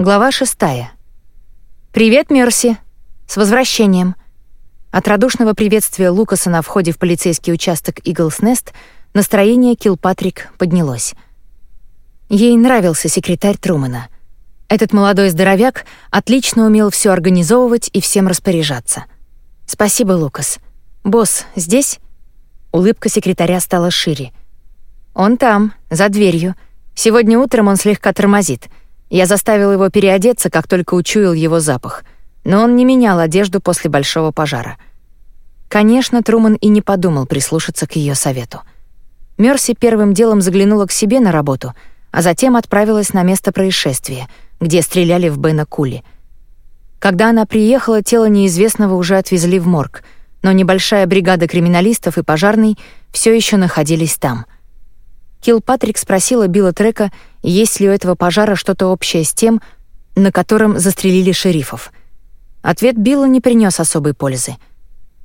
Глава шестая. «Привет, Мерси! С возвращением!» От радушного приветствия Лукаса на входе в полицейский участок Иглс Нест настроение Килпатрик поднялось. Ей нравился секретарь Трумана. Этот молодой здоровяк отлично умел все организовывать и всем распоряжаться. «Спасибо, Лукас. Босс здесь?» Улыбка секретаря стала шире. «Он там, за дверью. Сегодня утром он слегка тормозит — я заставил его переодеться, как только учуял его запах, но он не менял одежду после большого пожара. Конечно, Труман и не подумал прислушаться к ее совету. Мерси первым делом заглянула к себе на работу, а затем отправилась на место происшествия, где стреляли в Бена Кули. Когда она приехала, тело неизвестного уже отвезли в морг, но небольшая бригада криминалистов и пожарный все еще находились там — Килпатрик спросила Билла Трека, есть ли у этого пожара что-то общее с тем, на котором застрелили шерифов. Ответ Билла не принес особой пользы.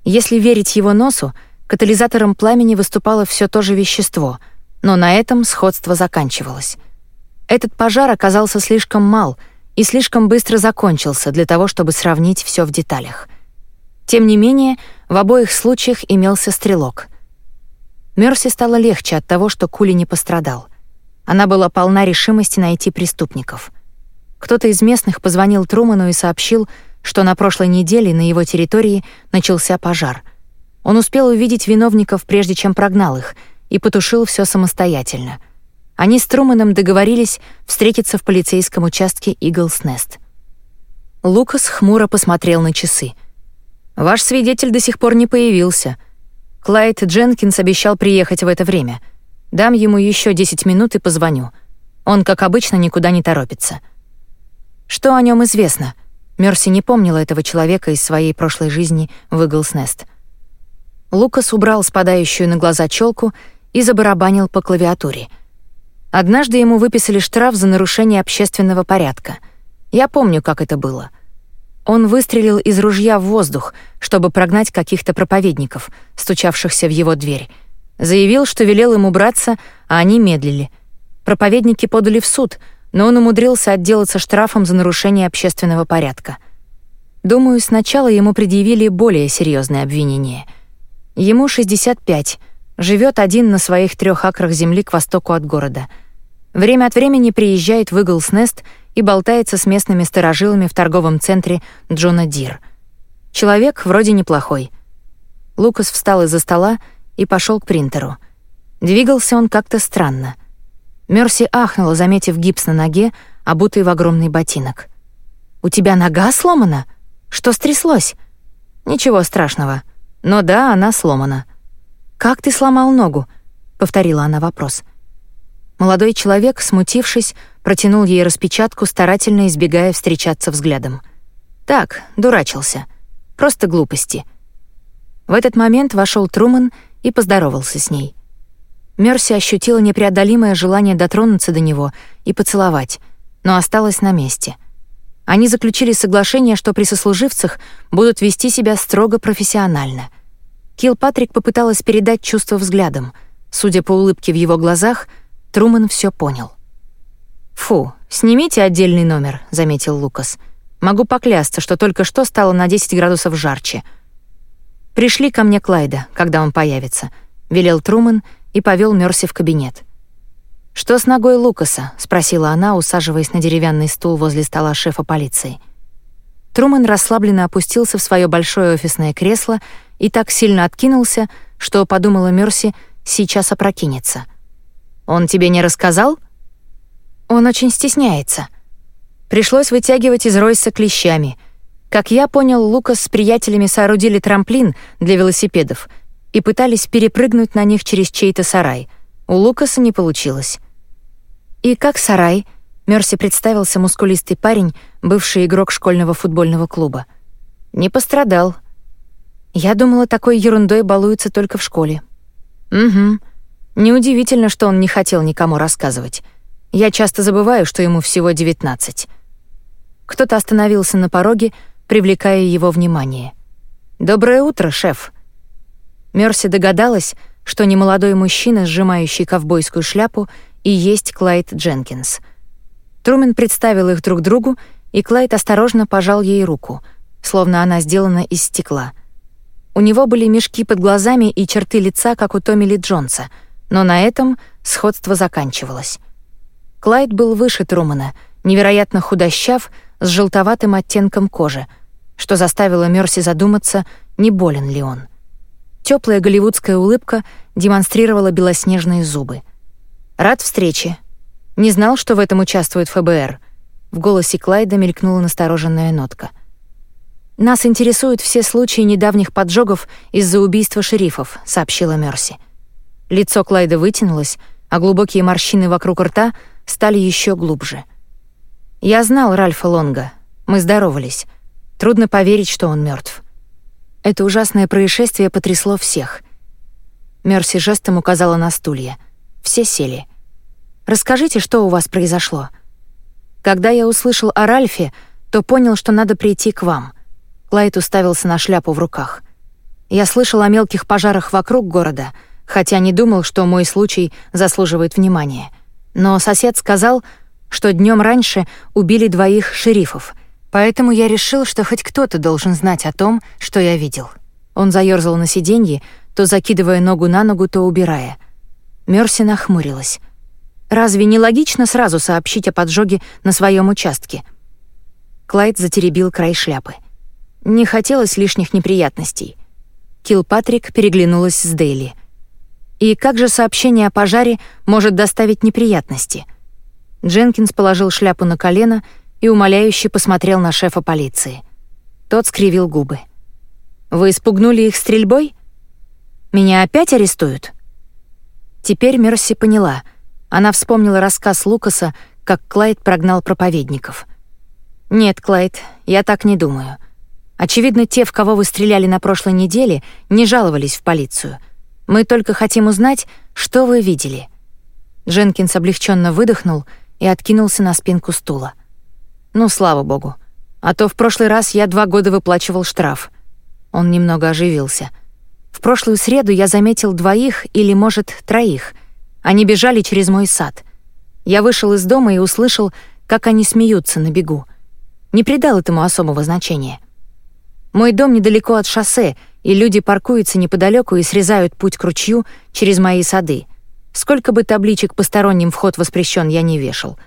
Если верить его носу, катализатором пламени выступало все то же вещество, но на этом сходство заканчивалось. Этот пожар оказался слишком мал и слишком быстро закончился для того, чтобы сравнить все в деталях. Тем не менее, в обоих случаях имелся стрелок — Мерси стало легче от того, что Кули не пострадал. Она была полна решимости найти преступников. Кто-то из местных позвонил Труману и сообщил, что на прошлой неделе на его территории начался пожар. Он успел увидеть виновников, прежде чем прогнал их, и потушил все самостоятельно. Они с Труманом договорились встретиться в полицейском участке Иглс Нест. Лукас хмуро посмотрел на часы. «Ваш свидетель до сих пор не появился», Клайд Дженкинс обещал приехать в это время. Дам ему еще 10 минут и позвоню. Он, как обычно, никуда не торопится. Что о нем известно? Мерси не помнила этого человека из своей прошлой жизни в Иглснест. Лукас убрал спадающую на глаза челку и забарабанил по клавиатуре. Однажды ему выписали штраф за нарушение общественного порядка. Я помню, как это было — он выстрелил из ружья в воздух, чтобы прогнать каких-то проповедников, стучавшихся в его дверь. Заявил, что велел им убраться, а они медлили. Проповедники подали в суд, но он умудрился отделаться штрафом за нарушение общественного порядка. Думаю, сначала ему предъявили более серьезные обвинения. Ему 65, живет один на своих трех акрах земли к востоку от города. Время от времени приезжает в Иглс-Нест и болтается с местными старожилами в торговом центре Джона Дир. Человек вроде неплохой. Лукас встал из-за стола и пошел к принтеру. Двигался он как-то странно. Мерси ахнула, заметив гипс на ноге, обутый в огромный ботинок. «У тебя нога сломана? Что стряслось?» «Ничего страшного. Но да, она сломана». «Как ты сломал ногу?» — повторила она вопрос. Молодой человек, смутившись, протянул ей распечатку, старательно избегая встречаться взглядом. «Так, дурачился. Просто глупости». В этот момент вошел Труман и поздоровался с ней. Мерси ощутила непреодолимое желание дотронуться до него и поцеловать, но осталась на месте. Они заключили соглашение, что при сослуживцах будут вести себя строго профессионально. Килпатрик попыталась передать чувство взглядом. Судя по улыбке в его глазах, Труман все понял. «Фу, снимите отдельный номер», — заметил Лукас. «Могу поклясться, что только что стало на 10 градусов жарче». «Пришли ко мне Клайда, когда он появится», — велел Труман и повел Мерси в кабинет. «Что с ногой Лукаса?» — спросила она, усаживаясь на деревянный стул возле стола шефа полиции. Труман расслабленно опустился в свое большое офисное кресло и так сильно откинулся, что, подумала Мерси, сейчас опрокинется. «Он тебе не рассказал?» Он очень стесняется. Пришлось вытягивать из Ройса клещами. Как я понял, Лукас с приятелями соорудили трамплин для велосипедов и пытались перепрыгнуть на них через чей-то сарай. У Лукаса не получилось. И как сарай, Мерси представился мускулистый парень, бывший игрок школьного футбольного клуба. Не пострадал. Я думала, такой ерундой балуются только в школе. Угу. Неудивительно, что он не хотел никому рассказывать. Я часто забываю, что ему всего 19. Кто-то остановился на пороге, привлекая его внимание. «Доброе утро, шеф». Мерси догадалась, что немолодой мужчина, сжимающий ковбойскую шляпу, и есть Клайд Дженкинс. Трумен представил их друг другу, и Клайд осторожно пожал ей руку, словно она сделана из стекла. У него были мешки под глазами и черты лица, как у Томми Ли Джонса, но на этом сходство заканчивалось. Клайд был выше Трумана, невероятно худощав, с желтоватым оттенком кожи, что заставило Мерси задуматься, не болен ли он. Теплая голливудская улыбка демонстрировала белоснежные зубы. «Рад встрече», не знал, что в этом участвует ФБР. В голосе Клайда мелькнула настороженная нотка. Нас интересуют все случаи недавних поджогов из-за убийства шерифов, сообщила Мерси. Лицо Клайда вытянулось, а глубокие морщины вокруг рта стали еще глубже. Я знал Ральфа Лонга. Мы здоровались. Трудно поверить, что он мертв. Это ужасное происшествие потрясло всех. Мерси жестом указала на стулья. Все сели. Расскажите, что у вас произошло. Когда я услышал о Ральфе, то понял, что надо прийти к вам. Клайд уставился на шляпу в руках. Я слышал о мелких пожарах вокруг города, хотя не думал, что мой случай заслуживает внимания. Но сосед сказал, что днем раньше убили двоих шерифов, поэтому я решил, что хоть кто-то должен знать о том, что я видел. Он заёрзал на сиденье, то закидывая ногу на ногу, то убирая. Мерси нахмурилась. Разве не логично сразу сообщить о поджоге на своем участке? Клайд затеребил край шляпы. Не хотелось лишних неприятностей. Килпатрик переглянулась с Дейли. И как же сообщение о пожаре может доставить неприятности? Дженкинс положил шляпу на колено и умоляюще посмотрел на шефа полиции. Тот скривил губы. «Вы испугнули их стрельбой? Меня опять арестуют?» Теперь Мерси поняла — она вспомнила рассказ Лукаса, как Клайд прогнал проповедников. «Нет, Клайд, я так не думаю. Очевидно, те, в кого вы стреляли на прошлой неделе, не жаловались в полицию. Мы только хотим узнать, что вы видели». Дженкинс облегченно выдохнул и откинулся на спинку стула. «Ну, слава богу. А то в прошлый раз я два года выплачивал штраф». Он немного оживился. «В прошлую среду я заметил двоих или, может, троих — они бежали через мой сад. Я вышел из дома и услышал, как они смеются на бегу. Не придал этому особого значения. Мой дом недалеко от шоссе, и люди паркуются неподалеку и срезают путь к ручью через мои сады. Сколько бы табличек «Посторонним вход воспрещен» я не вешал.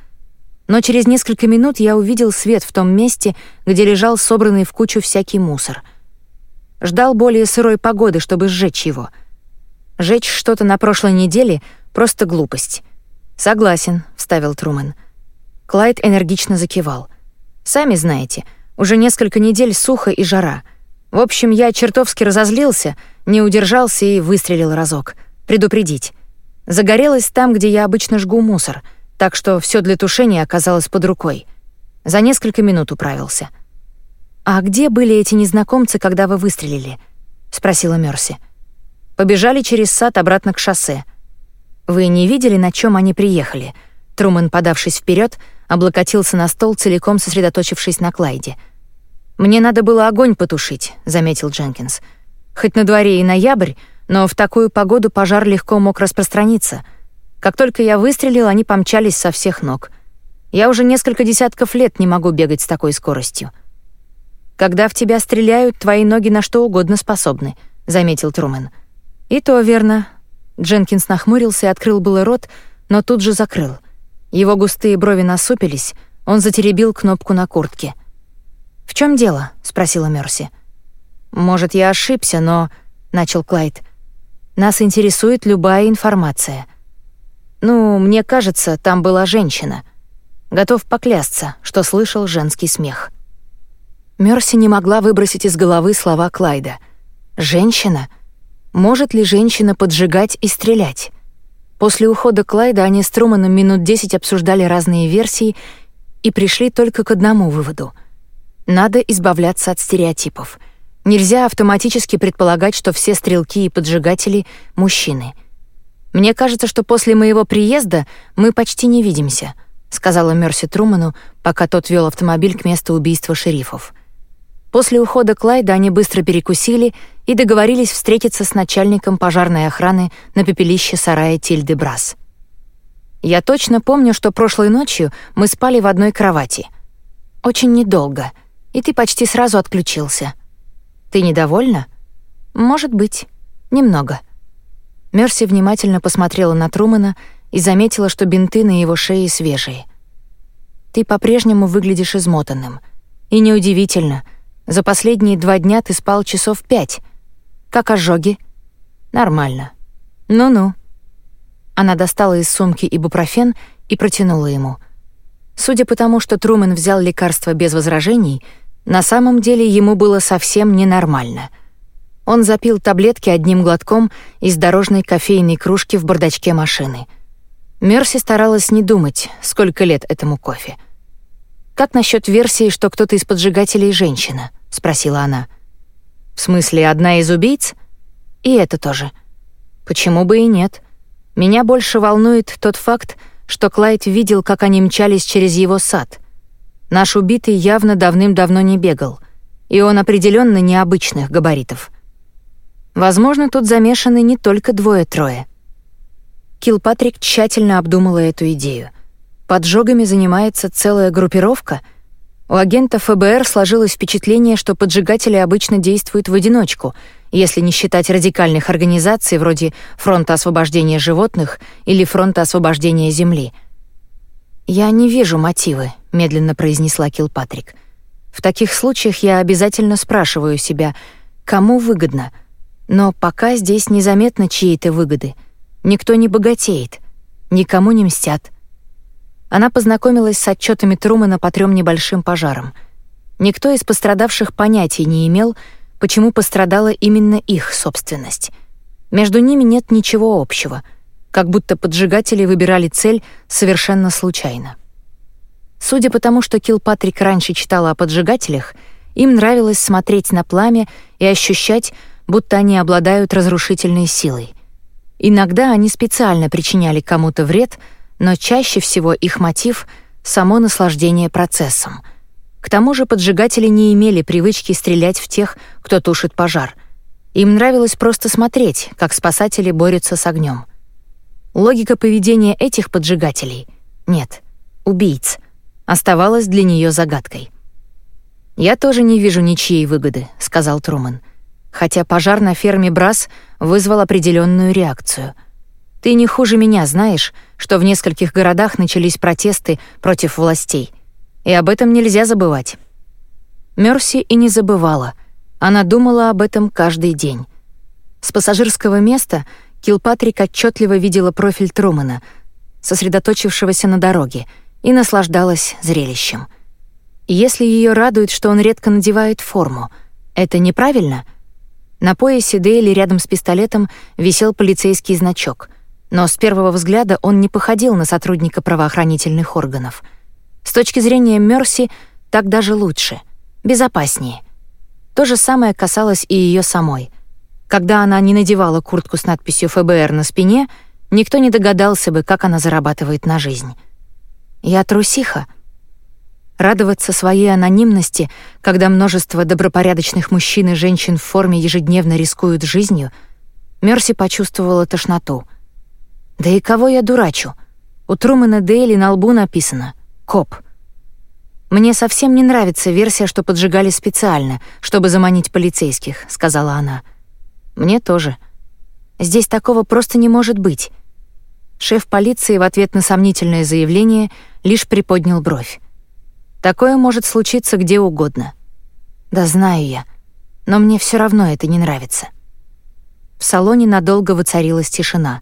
Но через несколько минут я увидел свет в том месте, где лежал собранный в кучу всякий мусор. Ждал более сырой погоды, чтобы сжечь его. Жечь что-то на прошлой неделе Просто глупость. Согласен, вставил Трумэн. Клайд энергично закивал. Сами знаете, уже несколько недель сухо и жара. В общем, я чертовски разозлился, не удержался и выстрелил разок. Предупредить. Загорелось там, где я обычно жгу мусор, так что все для тушения оказалось под рукой. За несколько минут управился. «А где были эти незнакомцы, когда вы выстрелили?» — спросила Мерси. «Побежали через сад обратно к шоссе. Вы не видели, на чем они приехали? Трумэн, подавшись вперед, облокотился на стол, целиком сосредоточившись на Клайде. Мне надо было огонь потушить, заметил Дженкинс. Хоть на дворе и ноябрь, но в такую погоду пожар легко мог распространиться. Как только я выстрелил, они помчались со всех ног. Я уже несколько десятков лет не могу бегать с такой скоростью. Когда в тебя стреляют, твои ноги на что угодно способны, заметил Трумэн. И то верно, Дженкинс нахмурился и открыл было рот, но тут же закрыл. Его густые брови насупились, он затеребил кнопку на куртке. «В чем дело?» — спросила Мерси. «Может, я ошибся, но...» — начал Клайд. «Нас интересует любая информация. Ну, мне кажется, там была женщина. Готов поклясться, что слышал женский смех». Мерси не могла выбросить из головы слова Клайда. «Женщина?» Может ли женщина поджигать и стрелять? После ухода Клайда они с Труманом минут десять обсуждали разные версии и пришли только к одному выводу. Надо избавляться от стереотипов. Нельзя автоматически предполагать, что все стрелки и поджигатели — мужчины. «Мне кажется, что после моего приезда мы почти не видимся», — сказала Мерси Труману, пока тот вел автомобиль к месту убийства шерифов. После ухода Клайда они быстро перекусили и договорились встретиться с начальником пожарной охраны на пепелище сарая Тильды Брас. Я точно помню, что прошлой ночью мы спали в одной кровати. Очень недолго, и ты почти сразу отключился. Ты недовольна? Может быть, немного. Мерси внимательно посмотрела на Трумана и заметила, что бинты на его шее свежие. Ты по-прежнему выглядишь измотанным. И неудивительно. За последние два дня ты спал часов пять. Как ожоги? Нормально. Ну-ну. Она достала из сумки ибупрофен и протянула ему. Судя по тому, что Трумэн взял лекарство без возражений, на самом деле ему было совсем ненормально. Он запил таблетки одним глотком из дорожной кофейной кружки в бардачке машины. Мерси старалась не думать, сколько лет этому кофе. «Как насчет версии, что кто-то из поджигателей — женщина?» — спросила она. «В смысле, одна из убийц?» «И это тоже». «Почему бы и нет? Меня больше волнует тот факт, что Клайд видел, как они мчались через его сад. Наш убитый явно давным-давно не бегал, и он определенно необычных габаритов». Возможно, тут замешаны не только двое-трое. Килпатрик тщательно обдумала эту идею. Поджогами занимается целая группировка. У агента ФБР сложилось впечатление, что поджигатели обычно действуют в одиночку, если не считать радикальных организаций вроде Фронта освобождения животных или Фронта освобождения Земли. «Я не вижу мотивы», — медленно произнесла Килпатрик. «В таких случаях я обязательно спрашиваю себя, кому выгодно — но пока здесь незаметно чьей-то выгоды. Никто не богатеет, никому не мстят. Она познакомилась с отчетами Трумана по трем небольшим пожарам. Никто из пострадавших понятия не имел, почему пострадала именно их собственность. Между ними нет ничего общего, как будто поджигатели выбирали цель совершенно случайно. Судя по тому, что Килпатрик раньше читала о поджигателях, им нравилось смотреть на пламя и ощущать, будто они обладают разрушительной силой. Иногда они специально причиняли кому-то вред, но чаще всего их мотив — само наслаждение процессом. К тому же поджигатели не имели привычки стрелять в тех, кто тушит пожар. Им нравилось просто смотреть, как спасатели борются с огнем. Логика поведения этих поджигателей — нет, убийц — оставалась для нее загадкой. «Я тоже не вижу ничьей выгоды», — сказал Труман хотя пожар на ферме Брас вызвал определенную реакцию. Ты не хуже меня знаешь, что в нескольких городах начались протесты против властей, и об этом нельзя забывать. Мерси и не забывала. Она думала об этом каждый день. С пассажирского места Килпатрик отчетливо видела профиль Трумана, сосредоточившегося на дороге, и наслаждалась зрелищем. Если ее радует, что он редко надевает форму, это неправильно — на поясе Дейли рядом с пистолетом висел полицейский значок, но с первого взгляда он не походил на сотрудника правоохранительных органов. С точки зрения Мерси, так даже лучше, безопаснее. То же самое касалось и ее самой. Когда она не надевала куртку с надписью ФБР на спине, никто не догадался бы, как она зарабатывает на жизнь. «Я трусиха», Радоваться своей анонимности, когда множество добропорядочных мужчин и женщин в форме ежедневно рискуют жизнью, Мерси почувствовала тошноту. Да и кого я дурачу? У Трумэна Дейли на лбу написано «Коп». «Мне совсем не нравится версия, что поджигали специально, чтобы заманить полицейских», — сказала она. «Мне тоже. Здесь такого просто не может быть». Шеф полиции в ответ на сомнительное заявление лишь приподнял бровь. Такое может случиться где угодно. Да знаю я, но мне все равно это не нравится. В салоне надолго воцарилась тишина.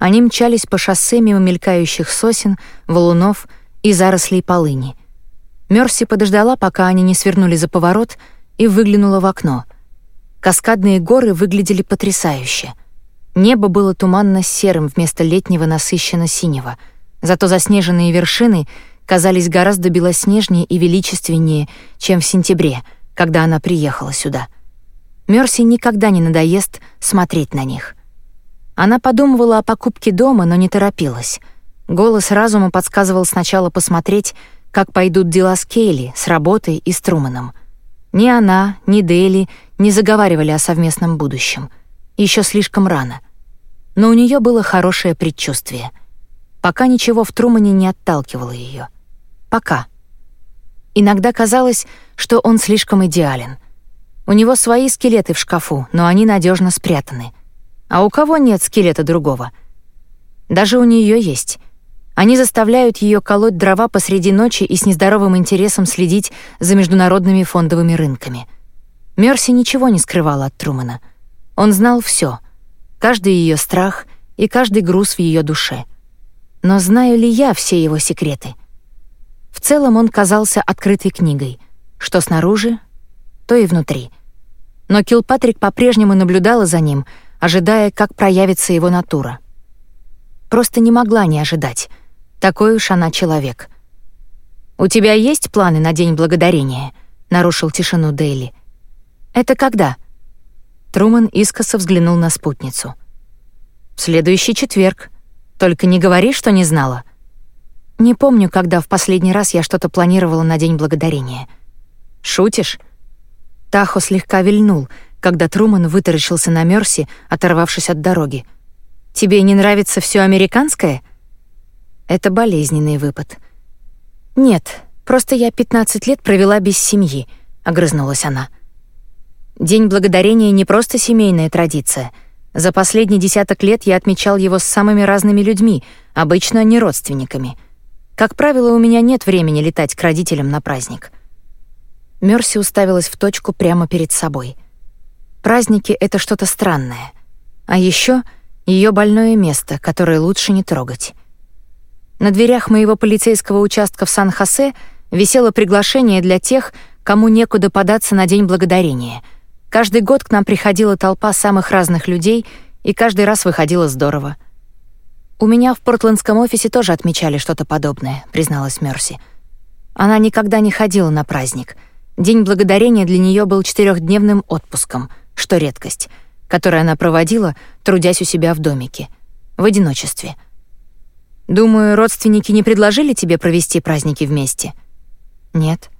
Они мчались по шоссе мимо мелькающих сосен, валунов и зарослей полыни. Мерси подождала, пока они не свернули за поворот, и выглянула в окно. Каскадные горы выглядели потрясающе. Небо было туманно-серым вместо летнего насыщенно-синего, зато заснеженные вершины — казались гораздо белоснежнее и величественнее, чем в сентябре, когда она приехала сюда. Мерси никогда не надоест смотреть на них. Она подумывала о покупке дома, но не торопилась. Голос разума подсказывал сначала посмотреть, как пойдут дела с Кейли, с работой и с Труманом. Ни она, ни Дели не заговаривали о совместном будущем. Еще слишком рано. Но у нее было хорошее предчувствие — пока ничего в Трумане не отталкивало ее. Пока. Иногда казалось, что он слишком идеален. У него свои скелеты в шкафу, но они надежно спрятаны. А у кого нет скелета другого? Даже у нее есть. Они заставляют ее колоть дрова посреди ночи и с нездоровым интересом следить за международными фондовыми рынками. Мерси ничего не скрывала от Трумана. Он знал все, каждый ее страх и каждый груз в ее душе. Но знаю ли я все его секреты? В целом он казался открытой книгой, что снаружи, то и внутри. Но Килпатрик по-прежнему наблюдала за ним, ожидая, как проявится его натура. Просто не могла не ожидать — такой уж она человек. «У тебя есть планы на День Благодарения?» — нарушил тишину Дейли. «Это когда?» Труман искоса взглянул на спутницу. «В следующий четверг. Только не говори, что не знала». «Не помню, когда в последний раз я что-то планировала на День Благодарения». «Шутишь?» Тахо слегка вильнул, когда Труман вытаращился на Мёрси, оторвавшись от дороги. «Тебе не нравится все американское?» Это болезненный выпад. «Нет, просто я 15 лет провела без семьи», — огрызнулась она. День Благодарения не просто семейная традиция. За последние десяток лет я отмечал его с самыми разными людьми, обычно не родственниками. Как правило, у меня нет времени летать к родителям на праздник. Мерси уставилась в точку прямо перед собой. Праздники — это что-то странное. А еще ее больное место, которое лучше не трогать. На дверях моего полицейского участка в Сан-Хосе висело приглашение для тех, кому некуда податься на День Благодарения. Каждый год к нам приходила толпа самых разных людей, и каждый раз выходило здорово. «У меня в портландском офисе тоже отмечали что-то подобное», — призналась Мерси. Она никогда не ходила на праздник. День Благодарения для нее был четырехдневным отпуском, что редкость, который она проводила, трудясь у себя в домике, в одиночестве — Думаю, родственники не предложили тебе провести праздники вместе? Нет.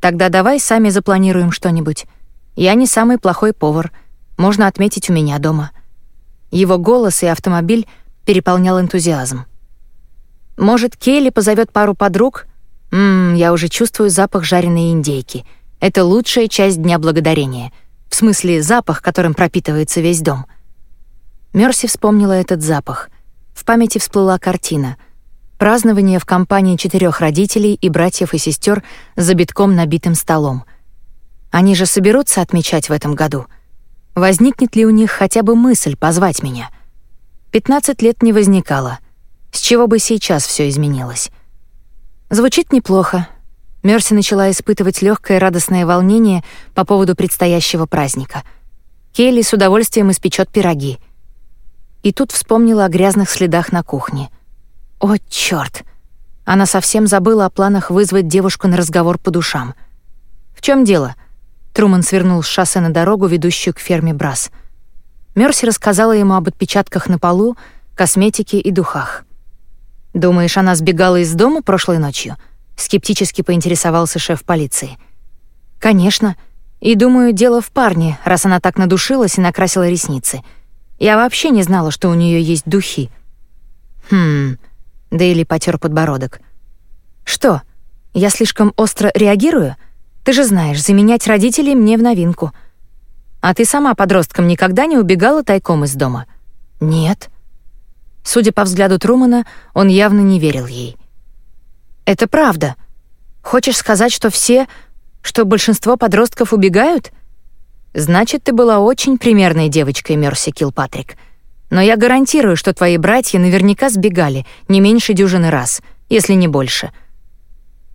Тогда давай сами запланируем что-нибудь. Я не самый плохой повар. Можно отметить у меня дома. Его голос и автомобиль переполнял энтузиазм. Может, Келли позовет пару подруг? Мм, я уже чувствую запах жареной индейки. Это лучшая часть Дня Благодарения. В смысле, запах, которым пропитывается весь дом. Мерси вспомнила этот запах — в памяти всплыла картина. Празднование в компании четырех родителей и братьев и сестер за битком набитым столом. Они же соберутся отмечать в этом году. Возникнет ли у них хотя бы мысль позвать меня? 15 лет не возникало. С чего бы сейчас все изменилось? Звучит неплохо. Мерси начала испытывать легкое радостное волнение по поводу предстоящего праздника. Келли с удовольствием испечет пироги — и тут вспомнила о грязных следах на кухне. О, чёрт! Она совсем забыла о планах вызвать девушку на разговор по душам. «В чем дело?» Труман свернул с шоссе на дорогу, ведущую к ферме Брас. Мерси рассказала ему об отпечатках на полу, косметике и духах. «Думаешь, она сбегала из дома прошлой ночью?» — скептически поинтересовался шеф полиции. «Конечно. И думаю, дело в парне, раз она так надушилась и накрасила ресницы». Я вообще не знала, что у нее есть духи. Хм. Дейли потер подбородок. Что? Я слишком остро реагирую? Ты же знаешь, заменять родителей мне в новинку. А ты сама подростком никогда не убегала тайком из дома? Нет. Судя по взгляду Трумана, он явно не верил ей. Это правда. Хочешь сказать, что все, что большинство подростков убегают? Значит, ты была очень примерной девочкой, Мерси Килпатрик. Но я гарантирую, что твои братья наверняка сбегали не меньше дюжины раз, если не больше.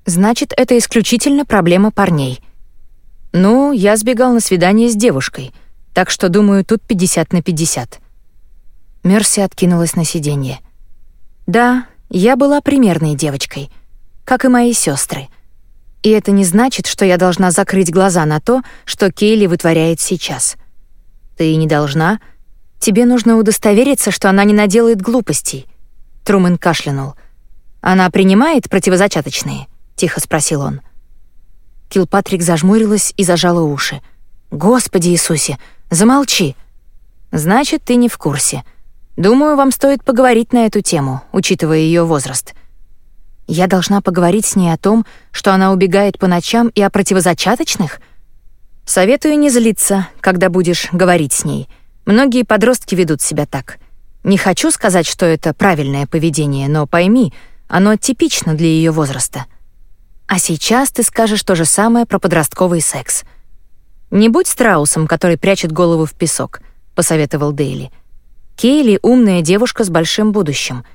Значит, это исключительно проблема парней. Ну, я сбегал на свидание с девушкой, так что, думаю, тут 50 на 50. Мерси откинулась на сиденье. Да, я была примерной девочкой, как и мои сестры. И это не значит, что я должна закрыть глаза на то, что Кейли вытворяет сейчас. Ты не должна. Тебе нужно удостовериться, что она не наделает глупостей. Трумэн кашлянул. Она принимает противозачаточные? тихо спросил он. Килпатрик зажмурилась и зажала уши. Господи Иисусе, замолчи. Значит, ты не в курсе. Думаю, вам стоит поговорить на эту тему, учитывая ее возраст. Я должна поговорить с ней о том, что она убегает по ночам и о противозачаточных? Советую не злиться, когда будешь говорить с ней. Многие подростки ведут себя так. Не хочу сказать, что это правильное поведение, но пойми, оно типично для ее возраста. А сейчас ты скажешь то же самое про подростковый секс. Не будь страусом, который прячет голову в песок, посоветовал Дейли. Кейли — умная девушка с большим будущим.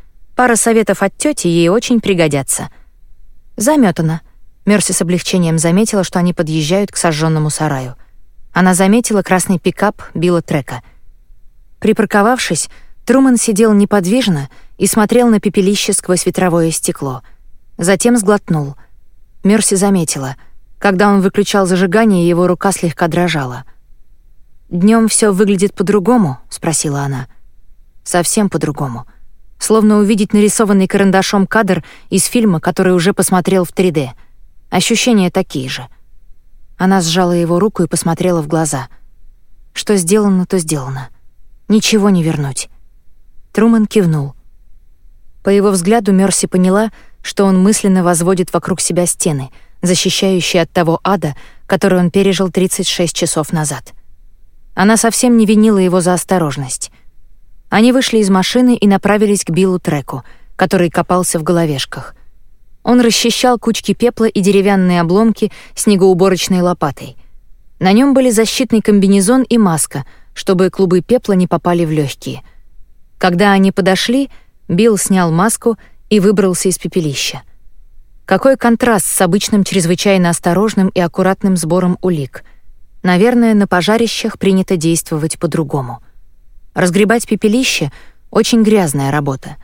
Пара советов от тети ей очень пригодятся. Заметана. Мерси с облегчением заметила, что они подъезжают к сожженному сараю. Она заметила красный пикап Билла Трека. Припарковавшись, Труман сидел неподвижно и смотрел на пепелище сквозь ветровое стекло. Затем сглотнул. Мерси заметила. Когда он выключал зажигание, его рука слегка дрожала. Днем все выглядит по-другому?» — спросила она. — Совсем по-другому. Словно увидеть нарисованный карандашом кадр из фильма, который уже посмотрел в 3D. Ощущения такие же. Она сжала его руку и посмотрела в глаза. Что сделано, то сделано. Ничего не вернуть. Труман кивнул. По его взгляду Мерси поняла, что он мысленно возводит вокруг себя стены, защищающие от того ада, который он пережил 36 часов назад. Она совсем не винила его за осторожность. Они вышли из машины и направились к Биллу Треку, который копался в головешках. Он расчищал кучки пепла и деревянные обломки снегоуборочной лопатой. На нем были защитный комбинезон и маска, чтобы клубы пепла не попали в легкие. Когда они подошли, Билл снял маску и выбрался из пепелища. Какой контраст с обычным чрезвычайно осторожным и аккуратным сбором улик. Наверное, на пожарищах принято действовать по-другому. Разгребать пепелище — очень грязная работа.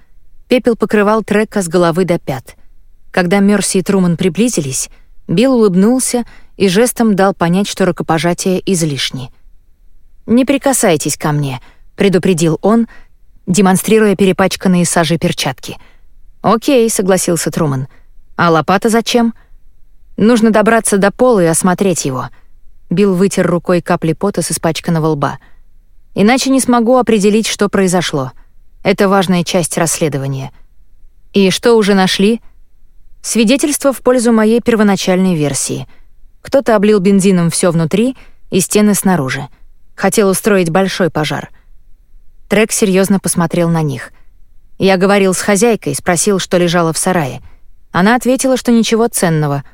Пепел покрывал трека с головы до пят. Когда Мерси и Труман приблизились, Билл улыбнулся и жестом дал понять, что рукопожатие излишне. «Не прикасайтесь ко мне», — предупредил он, демонстрируя перепачканные сажей перчатки. «Окей», — согласился Труман. «А лопата зачем?» «Нужно добраться до пола и осмотреть его». Билл вытер рукой капли пота с испачканного лба — Иначе не смогу определить, что произошло. Это важная часть расследования. И что уже нашли? Свидетельство в пользу моей первоначальной версии. Кто-то облил бензином все внутри и стены снаружи. Хотел устроить большой пожар. Трек серьезно посмотрел на них. Я говорил с хозяйкой, спросил, что лежало в сарае. Она ответила, что ничего ценного.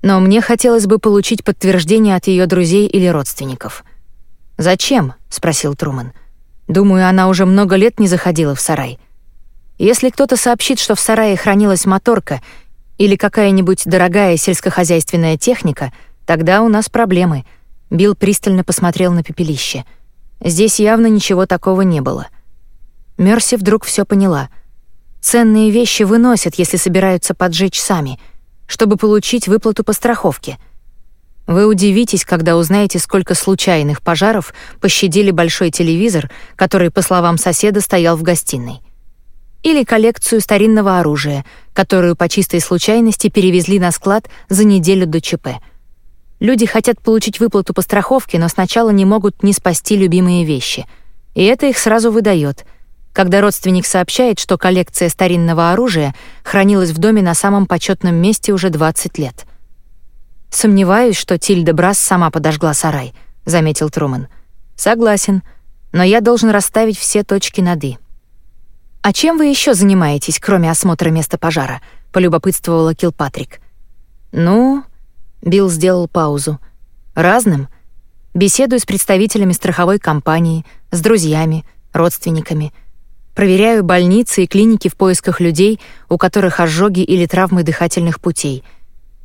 Но мне хотелось бы получить подтверждение от ее друзей или родственников. «Зачем?» — спросил Труман. «Думаю, она уже много лет не заходила в сарай. Если кто-то сообщит, что в сарае хранилась моторка или какая-нибудь дорогая сельскохозяйственная техника, тогда у нас проблемы». Билл пристально посмотрел на пепелище. Здесь явно ничего такого не было. Мерси вдруг все поняла. Ценные вещи выносят, если собираются поджечь сами, чтобы получить выплату по страховке — вы удивитесь, когда узнаете, сколько случайных пожаров пощадили большой телевизор, который, по словам соседа, стоял в гостиной. Или коллекцию старинного оружия, которую по чистой случайности перевезли на склад за неделю до ЧП. Люди хотят получить выплату по страховке, но сначала не могут не спасти любимые вещи. И это их сразу выдает, когда родственник сообщает, что коллекция старинного оружия хранилась в доме на самом почетном месте уже 20 лет — «Сомневаюсь, что Тильда Брас сама подожгла сарай», — заметил Труман. «Согласен, но я должен расставить все точки над «и». «А чем вы еще занимаетесь, кроме осмотра места пожара?» — полюбопытствовала Килпатрик. «Ну...» — Билл сделал паузу. «Разным. Беседую с представителями страховой компании, с друзьями, родственниками. Проверяю больницы и клиники в поисках людей, у которых ожоги или травмы дыхательных путей —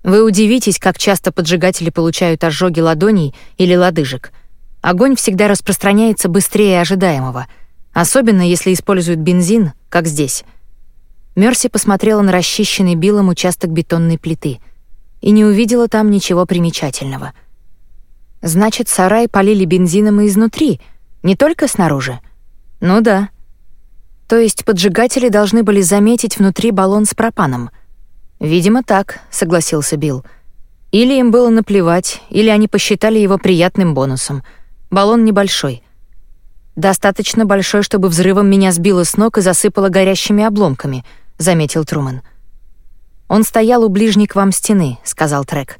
вы удивитесь, как часто поджигатели получают ожоги ладоней или лодыжек. Огонь всегда распространяется быстрее ожидаемого, особенно если используют бензин, как здесь. Мерси посмотрела на расчищенный Биллом участок бетонной плиты и не увидела там ничего примечательного. Значит, сарай полили бензином и изнутри, не только снаружи. Ну да. То есть поджигатели должны были заметить внутри баллон с пропаном — «Видимо, так», — согласился Билл. «Или им было наплевать, или они посчитали его приятным бонусом. Баллон небольшой». Достаточно большой, чтобы взрывом меня сбило с ног и засыпало горящими обломками, заметил Труман. Он стоял у ближней к вам стены, сказал Трек.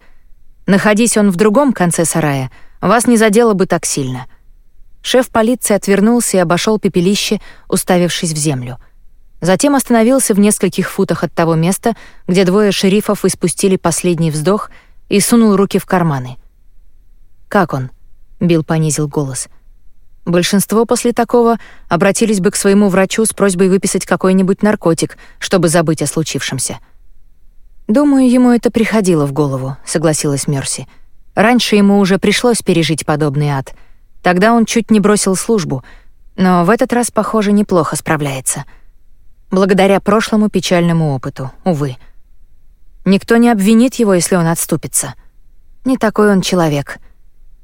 Находись он в другом конце сарая, вас не задело бы так сильно. Шеф полиции отвернулся и обошел пепелище, уставившись в землю. Затем остановился в нескольких футах от того места, где двое шерифов испустили последний вздох и сунул руки в карманы. «Как он?» — Билл понизил голос. «Большинство после такого обратились бы к своему врачу с просьбой выписать какой-нибудь наркотик, чтобы забыть о случившемся». «Думаю, ему это приходило в голову», — согласилась Мерси. «Раньше ему уже пришлось пережить подобный ад. Тогда он чуть не бросил службу, но в этот раз, похоже, неплохо справляется. Благодаря прошлому печальному опыту, увы. Никто не обвинит его, если он отступится. Не такой он человек.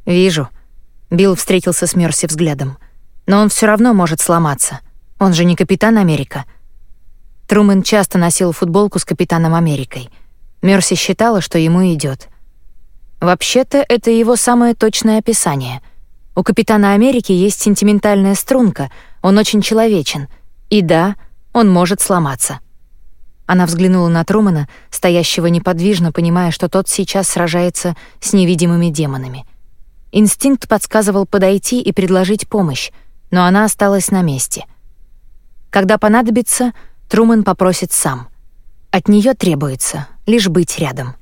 Вижу. Билл встретился с Мерси взглядом. Но он все равно может сломаться. Он же не капитан Америка. Трумэн часто носил футболку с капитаном Америкой. Мерси считала, что ему идет. Вообще-то это его самое точное описание — у капитана Америки есть сентиментальная струнка, он очень человечен. И да, он может сломаться. Она взглянула на Трумана, стоящего неподвижно, понимая, что тот сейчас сражается с невидимыми демонами. Инстинкт подсказывал подойти и предложить помощь, но она осталась на месте. Когда понадобится, Труман попросит сам. От нее требуется лишь быть рядом.